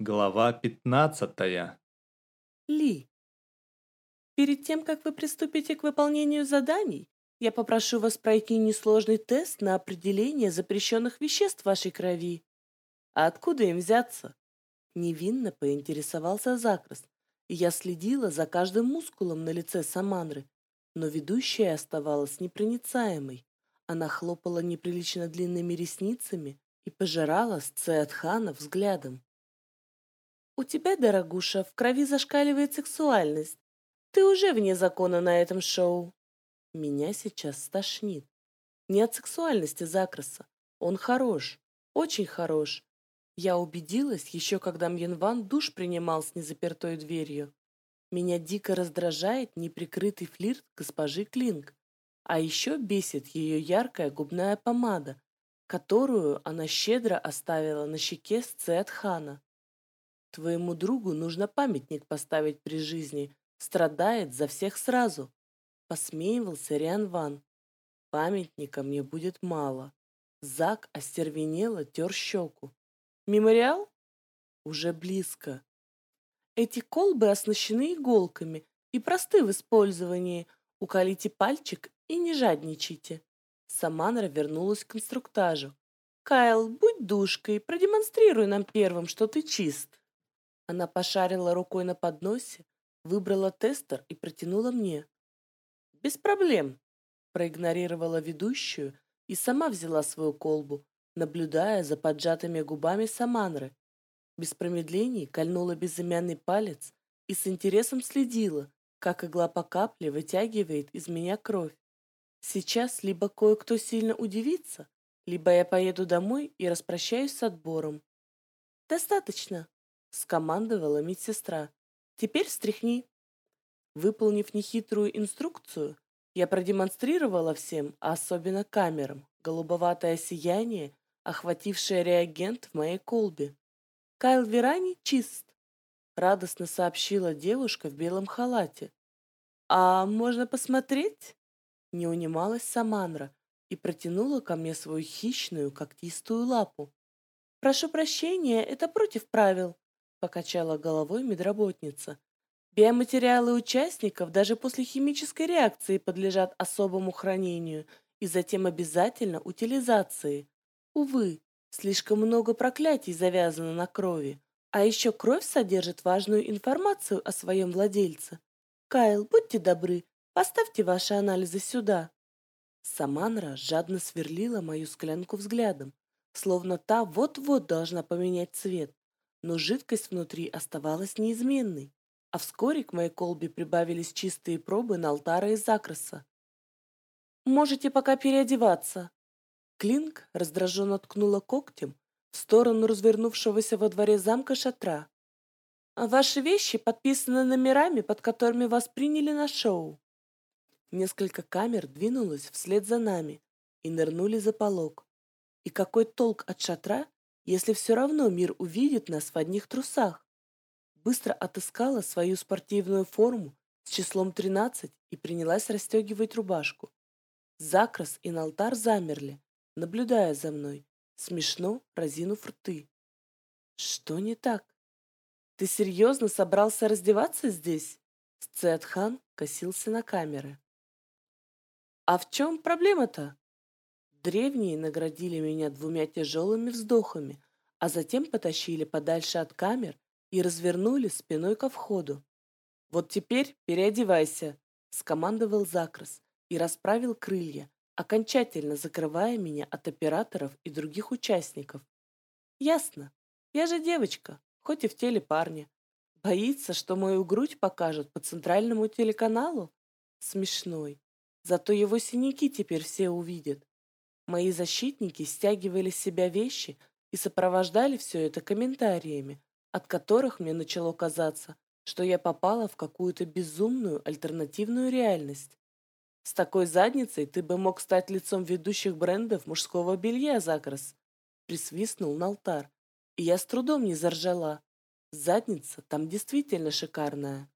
Глава 15. Ли. Перед тем, как вы приступите к выполнению заданий, я попрошу вас пройти несложный тест на определение запрещенных веществ в вашей крови. А откуда им взяться? Невинно поинтересовался Закрас, я следила за каждым мускулом на лице Саманры, но ведущая оставалась непроницаемой. Она хлопала неприлично длинными ресницами и пожирала Сцеатхана взглядом. У тебя, дорогуша, в крови зашкаливает сексуальность. Ты уже вне закона на этом шоу. Меня сейчас стошнит. Не от сексуальности Закраса. Он хорош, очень хорош. Я убедилась, еще когда Мьенван душ принимал с незапертой дверью. Меня дико раздражает неприкрытый флирт госпожи Клинк. А еще бесит ее яркая губная помада, которую она щедро оставила на щеке Сцетхана. Твоему другу нужно памятник поставить при жизни. Страдает за всех сразу. Посмеивался Риан Ван. Памятника мне будет мало. Зак остервенело тер щеку. Мемориал? Уже близко. Эти колбы оснащены иголками и просты в использовании. Уколите пальчик и не жадничайте. Саманра вернулась к инструктажу. Кайл, будь душкой, продемонстрируй нам первым, что ты чист. Она пошарила рукой на подносе, выбрала тестер и протянула мне. «Без проблем», — проигнорировала ведущую и сама взяла свою колбу, наблюдая за поджатыми губами Саманры. Без промедлений кольнула безымянный палец и с интересом следила, как игла по капле вытягивает из меня кровь. Сейчас либо кое-кто сильно удивится, либо я поеду домой и распрощаюсь с отбором. «Достаточно», — скомандовала медсестра. «Теперь встряхни». Выполнив нехитрую инструкцию, я продемонстрировала всем, а особенно камерам, голубоватое сияние, охватившее реагент в моей колбе. «Кайл Верани чист», — радостно сообщила девушка в белом халате. «А можно посмотреть?» Не унималась Саманра и протянула ко мне свою хищную когтистую лапу. «Прошу прощения, это против правил», покачала головой медработница. Биоматериалы участников даже после химической реакции подлежат особому хранению и затем обязательно утилизации. Увы, слишком много проклятий завязано на крови. А еще кровь содержит важную информацию о своем владельце. Кайл, будьте добры, поставьте ваши анализы сюда. Саманра жадно сверлила мою склянку взглядом, словно та вот-вот должна поменять цвет но жидкость внутри оставалась неизменной, а вскоре к моей колбе прибавились чистые пробы на алтара из закраса. «Можете пока переодеваться!» Клинк раздраженно ткнула когтем в сторону развернувшегося во дворе замка шатра. «А ваши вещи подписаны номерами, под которыми вас приняли на шоу». Несколько камер двинулось вслед за нами и нырнули за полог. И какой толк от шатра, если все равно мир увидит нас в одних трусах? Быстро отыскала свою спортивную форму с числом 13 и принялась расстегивать рубашку. Закрас и Налтар замерли, наблюдая за мной, смешно разинув рты. Что не так? Ты серьезно собрался раздеваться здесь? Сцетхан косился на камеры. А в чем проблема-то? Древние наградили меня двумя тяжелыми вздохами, а затем потащили подальше от камер и развернули спиной ко входу. «Вот теперь переодевайся», — скомандовал Закрас и расправил крылья, окончательно закрывая меня от операторов и других участников. «Ясно. Я же девочка, хоть и в теле парня. Боится, что мою грудь покажут по центральному телеканалу? Смешной. Зато его синяки теперь все увидят. Мои защитники стягивали с себя вещи и сопровождали все это комментариями, от которых мне начало казаться, что я попала в какую-то безумную альтернативную реальность. С такой задницей ты бы мог стать лицом ведущих брендов мужского белья, Закрас. Присвистнул Налтар, и я с трудом не заржала. Задница там действительно шикарная.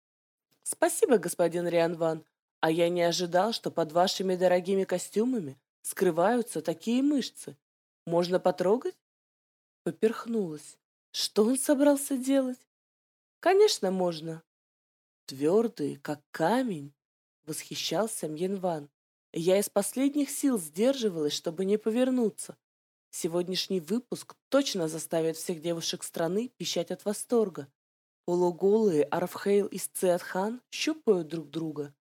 Спасибо, господин Рианван, а я не ожидал, что под вашими дорогими костюмами скрываются такие мышцы. Можно потрогать? Поперхнулась. Что он собрался делать? Конечно, можно. Твердый, как камень, восхищался Мьенван. Я из последних сил сдерживалась, чтобы не повернуться. Сегодняшний выпуск точно заставит всех девушек страны пищать от восторга. Полуголые Арфхейл и Сциатхан щупают друг друга.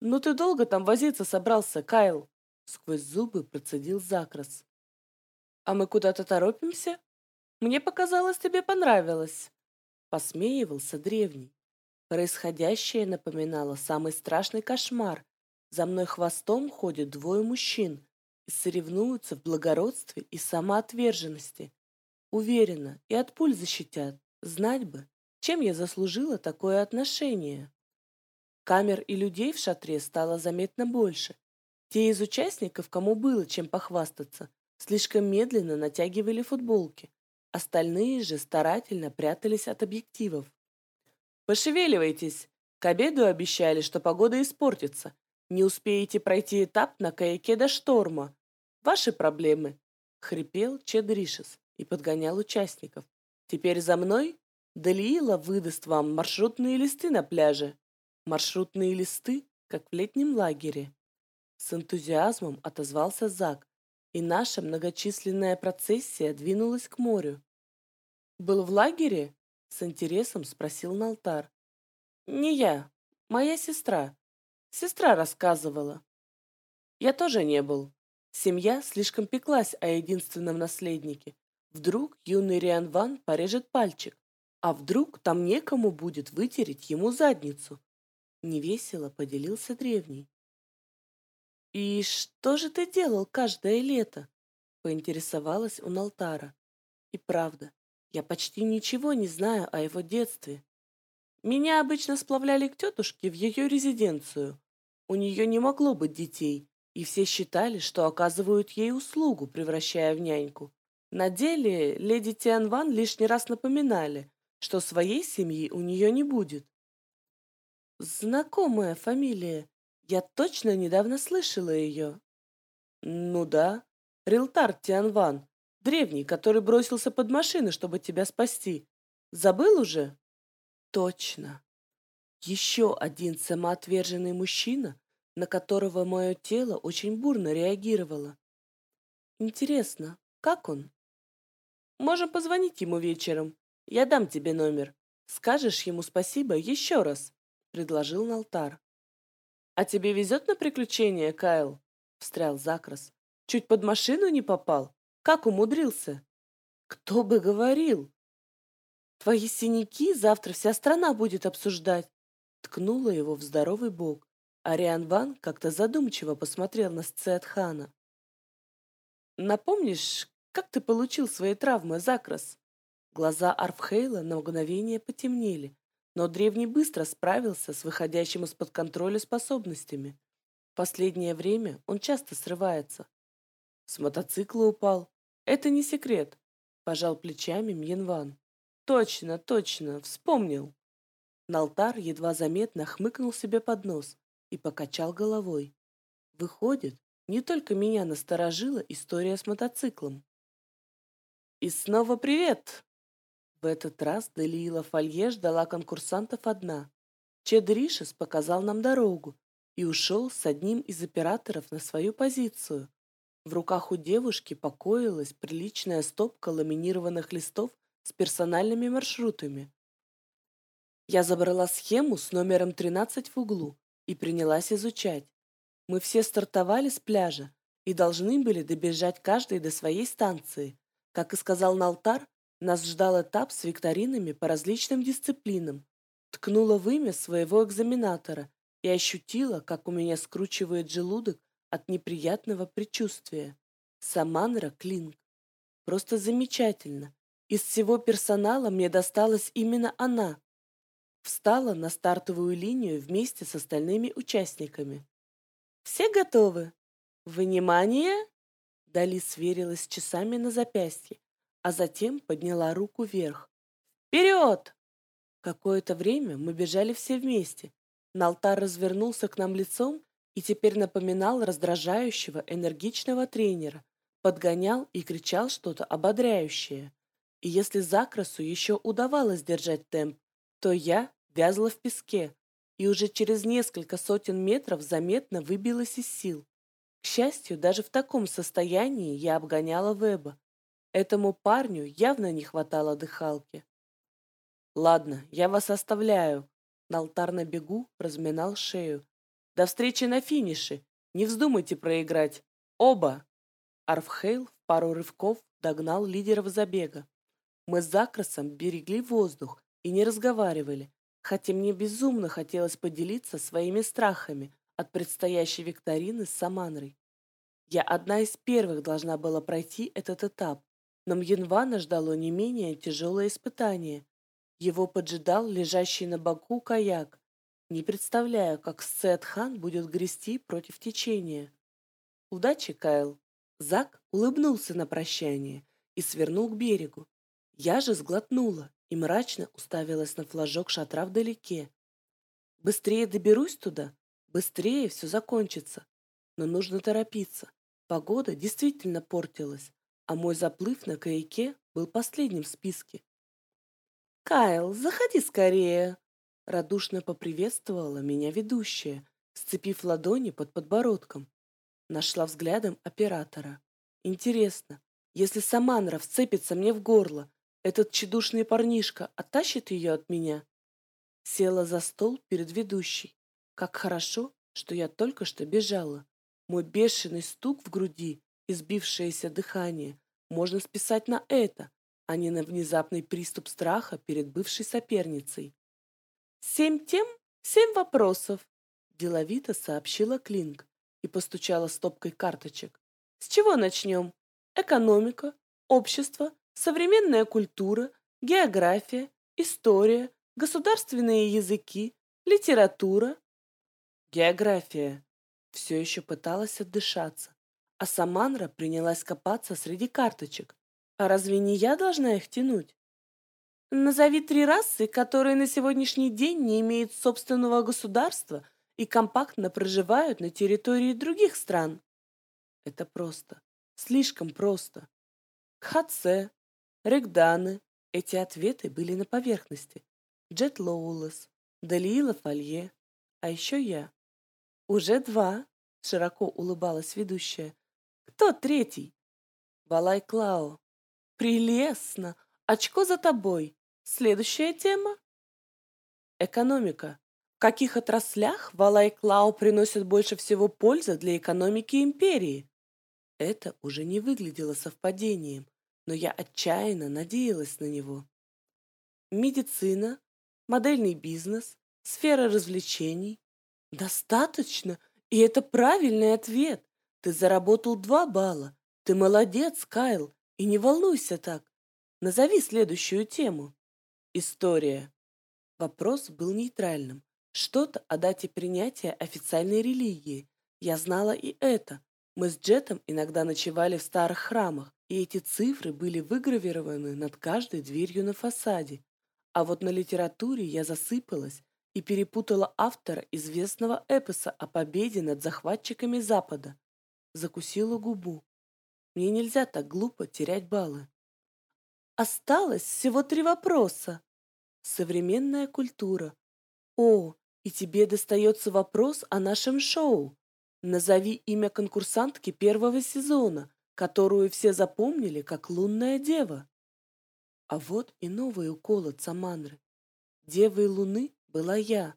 «Ну ты долго там возиться собрался, Кайл?» Сквозь зубы процедил Закрас. «А мы куда-то торопимся? Мне показалось, тебе понравилось!» Посмеивался древний. Происходящее напоминало самый страшный кошмар. За мной хвостом ходят двое мужчин, и соревнуются в благородстве и самоотверженности. Уверена, и от пуль защитят. Знать бы, чем я заслужила такое отношение. Камер и людей в шатре стало заметно больше. Те из участников, кому было чем похвастаться, слишком медленно натягивали футболки. Остальные же старательно прятались от объективов. «Пошевеливайтесь! К обеду обещали, что погода испортится, не успеете пройти этап на каяке до шторма. Ваши проблемы!» — хрипел Чедришес и подгонял участников. «Теперь за мной? Далиила выдаст вам маршрутные листы на пляже. Маршрутные листы, как в летнем лагере». С энтузиазмом отозвался Зак, и наша многочисленная процессия двинулась к морю. «Был в лагере?» — с интересом спросил Налтар. «Не я, моя сестра. Сестра рассказывала. Я тоже не был. Семья слишком пеклась о единственном наследнике. Вдруг юный Риан Ван порежет пальчик, а вдруг там некому будет вытереть ему задницу. Невесело поделился древний. «И что же ты делал каждое лето?» поинтересовалась у Налтара. И правда, я почти ничего не знаю о его детстве. Меня обычно сплавляли к тетушке в ее резиденцию. У нее не могло быть детей, и все считали, что оказывают ей услугу, превращая в няньку. На деле леди Тианван лишний раз напоминали, что своей семьи у нее не будет. Знакомая фамилия. Я точно недавно слышала ее. Ну да, Рилтар Тианван, древний, который бросился под машину, чтобы тебя спасти. Забыл уже? Точно. Еще один самоотверженный мужчина, на которого мое тело очень бурно реагировало. Интересно, как он? Можем позвонить ему вечером. Я дам тебе номер. Скажешь ему спасибо еще раз, предложил Налтар. А тебе везет на приключения, Кайл? Встрял Закрас. Чуть под машину не попал. Как умудрился? Кто бы говорил? Твои синяки завтра вся страна будет обсуждать. Ткнула его в здоровый бок. Ариан Ван как-то задумчиво посмотрел на Сцетхана. «Напомнишь, как ты получил свои травмы, Закрас?» Глаза Арфхейла на мгновение потемнели, но древний быстро справился с выходящим из-под контроля способностями. В последнее время он часто срывается. С мотоцикла упал. Это не секрет, пожал плечами Мьенван. Точно, точно, вспомнил. Налтар едва заметно хмыкнул себе под нос и покачал головой. Выходит, не только меня насторожила история с мотоциклом. И снова привет! В этот раз Делиила Фолье ждала конкурсантов одна. Чедришес показал нам дорогу и ушел с одним из операторов на свою позицию. В руках у девушки покоилась приличная стопка ламинированных листов с персональными маршрутами. Я забрала схему с номером 13 в углу и принялась изучать. Мы все стартовали с пляжа и должны были добежать каждый до своей станции. Как и сказал Налтар, нас ждал этап с викторинами по различным дисциплинам. Ткнула в имя своего экзаменатора и ощутила, как у меня скручивает желудок от неприятного предчувствия. Саманра Клинк. Просто замечательно. Из всего персонала мне досталась именно она. Встала на стартовую линию вместе с остальными участниками. «Все готовы? Внимание!» Дали сверилась с часами на запястье, а затем подняла руку вверх. «Вперед!» Какое-то время мы бежали все вместе. Налтар развернулся к нам лицом и теперь напоминал раздражающего, энергичного тренера, подгонял и кричал что-то ободряющее. И если Закрасу еще удавалось держать темп, то я вязла в песке и уже через несколько сотен метров заметно выбилась из сил. К счастью, даже в таком состоянии я обгоняла Веба. Этому парню явно не хватало дыхалки. «Ладно, я вас оставляю», — на алтар на бегу разминал шею. «До встречи на финише! Не вздумайте проиграть! Оба!» Арфхейл в пару рывков догнал лидеров забега. Мы с Закрасом берегли воздух и не разговаривали, хотя мне безумно хотелось поделиться своими страхами от предстоящей викторины с Саманрой. Я одна из первых должна была пройти этот этап, но Мьенвана ждало не менее тяжелое испытание. Его поджидал лежащий на боку каяк. Не представляю, как Сет-хан будет грести против течения. Удачи, Кайл. Зак улыбнулся на прощание и свернул к берегу. Я же сглотнула и мрачно уставилась на флажок шатра вдалеке. Быстрее доберусь туда, быстрее все закончится. Но нужно торопиться. Погода действительно портилась, а мой заплыв на каяке был последним в списке. «Кайл, заходи скорее!» Радушно поприветствовала меня ведущая, сцепив ладони под подбородком. Нашла взглядом оператора. Интересно, если Саманра вцепится мне в горло, этот чедушный парнишка оттащит ее от меня? Села за стол перед ведущей. Как хорошо, что я только что бежала. Мой бешеный стук в груди и сбившееся дыхание можно списать на это, а не на внезапный приступ страха перед бывшей соперницей. «Семь тем, семь вопросов», – деловито сообщила Клинк и постучала стопкой карточек. «С чего начнем? Экономика, общество, современная культура, география, история, государственные языки, литература. География. Все еще пыталась отдышаться, а Саманра принялась копаться среди карточек. А разве не я должна их тянуть? Назови три расы, которые на сегодняшний день не имеют собственного государства и компактно проживают на территории других стран. Это просто. Слишком просто. Кхатсе, Регданы. Эти ответы были на поверхности. Джет Лоулес, Далиила Фолье, а еще я. Уже два, широко улыбалась ведущая. Кто третий? Балай Клао. Прелестно. Очко за тобой. Следующая тема? Экономика. В каких отраслях Валай Клау приносит больше всего пользы для экономики империи? Это уже не выглядело совпадением но я отчаянно надеялась на него. Медицина, модельный бизнес, сфера развлечений. Достаточно, и это правильный ответ. Ты заработал два балла. Ты молодец, Кайл, и не волнуйся так. Назови следующую тему. История. Вопрос был нейтральным. Что-то о дате принятия официальной религии. Я знала и это. Мы с Джетом иногда ночевали в старых храмах, и эти цифры были выгравированы над каждой дверью на фасаде. А вот на литературе я засыпалась и перепутала автора известного эпоса о победе над захватчиками Запада. Закусила губу. Мне нельзя так глупо терять баллы. Осталось всего три вопроса. Современная культура. О, и тебе достается вопрос о нашем шоу. Назови имя конкурсантки первого сезона – которую все запомнили как лунная дева. А вот и новый укол от Саманры. Девой луны была я,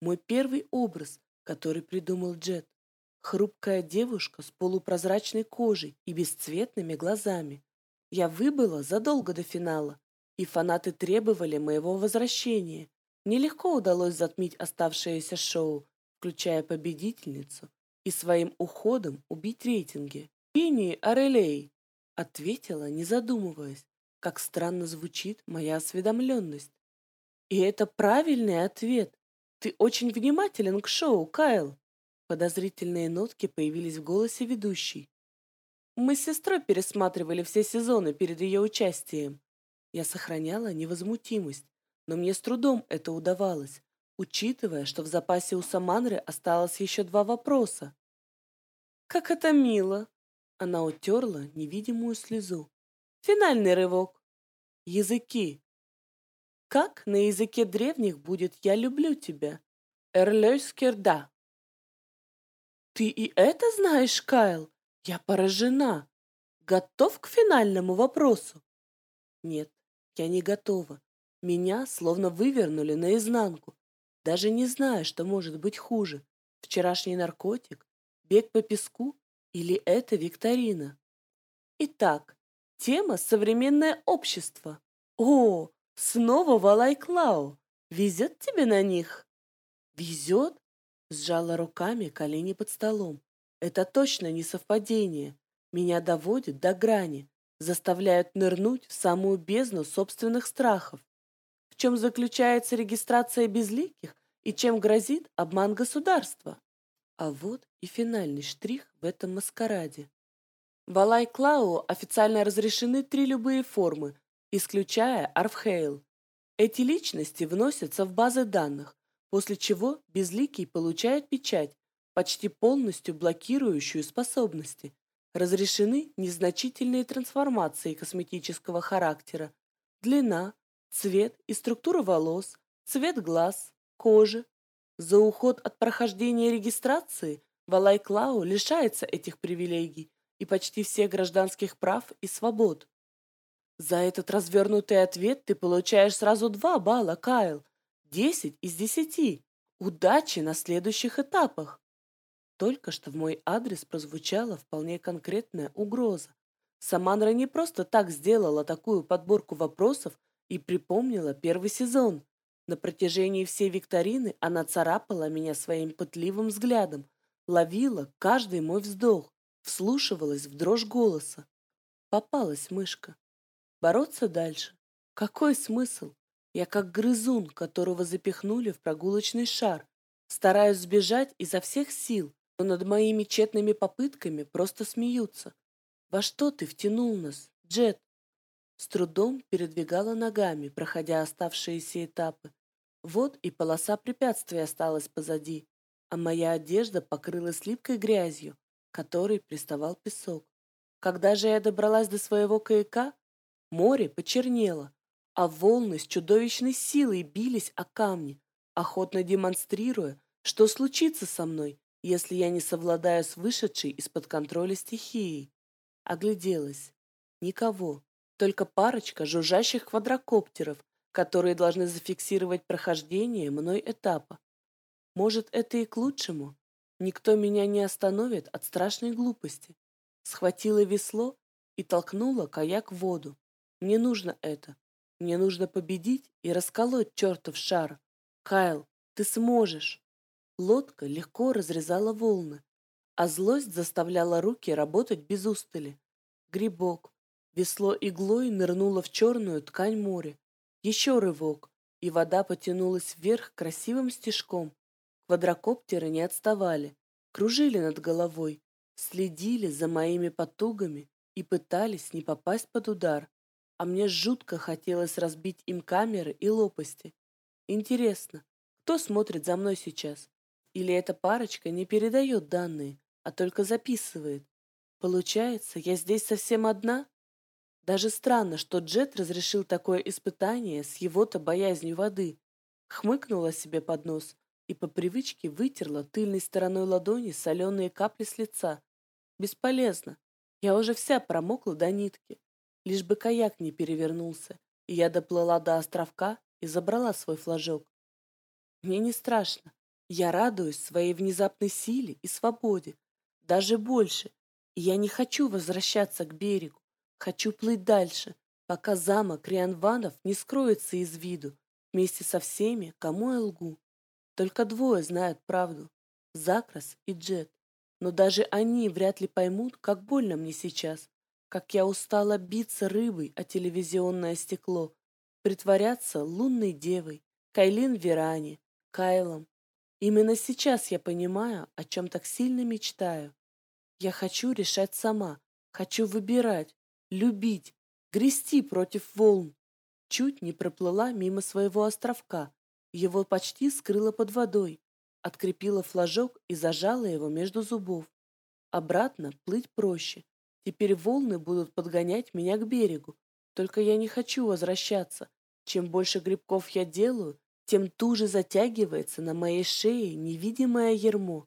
мой первый образ, который придумал Джет. Хрупкая девушка с полупрозрачной кожей и бесцветными глазами. Я выбыла задолго до финала, и фанаты требовали моего возвращения. Мне легко удалось затмить оставшееся шоу, включая победительницу, и своим уходом убить рейтинги. «Пини, Орелей!» — ответила, не задумываясь, как странно звучит моя осведомленность. «И это правильный ответ. Ты очень внимателен к шоу, Кайл!» Подозрительные нотки появились в голосе ведущей. Мы с сестрой пересматривали все сезоны перед ее участием. Я сохраняла невозмутимость, но мне с трудом это удавалось, учитывая, что в запасе у Саманры осталось еще два вопроса. «Как это мило!» Она утерла невидимую слезу. Финальный рывок. Языки. Как на языке древних будет «я люблю тебя»? Эрлёйскерда. Ты и это знаешь, Кайл? Я поражена. Готов к финальному вопросу? Нет, я не готова. Меня словно вывернули наизнанку. Даже не знаю, что может быть хуже. Вчерашний наркотик, бег по песку или это викторина. Итак, тема «Современное общество». О, снова Валай Клау. Везет тебе на них? Везет? Сжала руками колени под столом. Это точно не совпадение. Меня доводит до грани, заставляют нырнуть в самую бездну собственных страхов. В чем заключается регистрация безликих и чем грозит обман государства? А вот и финальный штрих в этом маскараде. В Алай-Клау официально разрешены три любые формы, исключая Арфхейл. Эти личности вносятся в базы данных, после чего Безликий получает печать, почти полностью блокирующую способности. Разрешены незначительные трансформации косметического характера. Длина, цвет и структура волос, цвет глаз, кожи. За уход от прохождения регистрации Валай Клау лишается этих привилегий и почти всех гражданских прав и свобод. За этот развернутый ответ ты получаешь сразу два балла, Кайл. Десять из десяти. Удачи на следующих этапах. Только что в мой адрес прозвучала вполне конкретная угроза. Саманра не просто так сделала такую подборку вопросов и припомнила первый сезон. На протяжении всей викторины она царапала меня своим пытливым взглядом, ловила каждый мой вздох, вслушивалась в дрожь голоса. Попалась мышка. Бороться дальше? Какой смысл? Я как грызун, которого запихнули в прогулочный шар. Стараюсь сбежать изо всех сил, но над моими тщетными попытками просто смеются. Во что ты втянул нас, Джет? С трудом передвигала ногами, проходя оставшиеся этапы. Вот и полоса препятствий осталась позади, а моя одежда покрылась липкой грязью, которой приставал песок. Когда же я добралась до своего каяка, Море почернело, а волны с чудовищной силой бились о камни, охотно демонстрируя, что случится со мной, если я не совладаю с вышедшей из-под контроля стихией. Огляделась. Никого. Только парочка жужжащих квадрокоптеров, которые должны зафиксировать прохождение мной этапа. Может, это и к лучшему. Никто меня не остановит от страшной глупости. Схватила весло и толкнула каяк в воду. Мне нужно это. Мне нужно победить и расколоть чертов шар. Кайл, ты сможешь. Лодка легко разрезала волны, а злость заставляла руки работать без устали. Грибок. Весло иглой нырнуло в черную ткань моря. Еще рывок, и вода потянулась вверх красивым стежком. Квадрокоптеры не отставали, кружили над головой, следили за моими потугами и пытались не попасть под удар а мне жутко хотелось разбить им камеры и лопасти. Интересно, кто смотрит за мной сейчас? Или эта парочка не передает данные, а только записывает? Получается, я здесь совсем одна? Даже странно, что Джет разрешил такое испытание с его-то боязнью воды. Хмыкнула себе под нос и по привычке вытерла тыльной стороной ладони соленые капли с лица. Бесполезно. Я уже вся промокла до нитки. Лишь бы каяк не перевернулся, и я доплыла до островка и забрала свой флажок. Мне не страшно. Я радуюсь своей внезапной силе и свободе. Даже больше. И я не хочу возвращаться к берегу. Хочу плыть дальше, пока замок Рианванов не скроется из виду, вместе со всеми, кому я лгу. Только двое знают правду. Закрас и Джет. Но даже они вряд ли поймут, как больно мне сейчас как я устала биться рыбой о телевизионное стекло, притворяться лунной девой, Кайлин Веране, Кайлом. Именно сейчас я понимаю, о чем так сильно мечтаю. Я хочу решать сама, хочу выбирать, любить, грести против волн. Чуть не проплыла мимо своего островка, его почти скрыла под водой, открепила флажок и зажала его между зубов. Обратно плыть проще, Теперь волны будут подгонять меня к берегу, Только я не хочу возвращаться. Чем больше грибков я делаю, тем туже затягивается на моей шее невидимое ермо.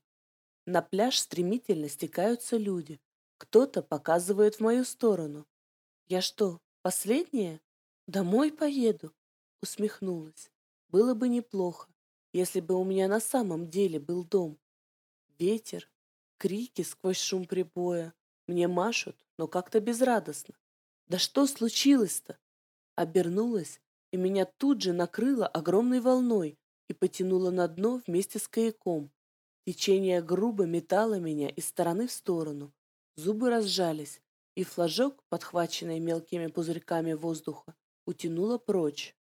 На пляж стремительно стекаются люди. Кто-то показывает в мою сторону. Я что, последняя? Домой поеду? Усмехнулась. Было бы неплохо, если бы у меня на самом деле был дом. Ветер, крики сквозь шум прибоя. Мне машут, но как-то безрадостно. Да что случилось-то? Обернулась, и меня тут же накрыло огромной волной и потянуло на дно вместе с каяком. Течение грубо метало меня из стороны в сторону. Зубы разжались, и флажок, подхваченный мелкими пузырьками воздуха, утянуло прочь.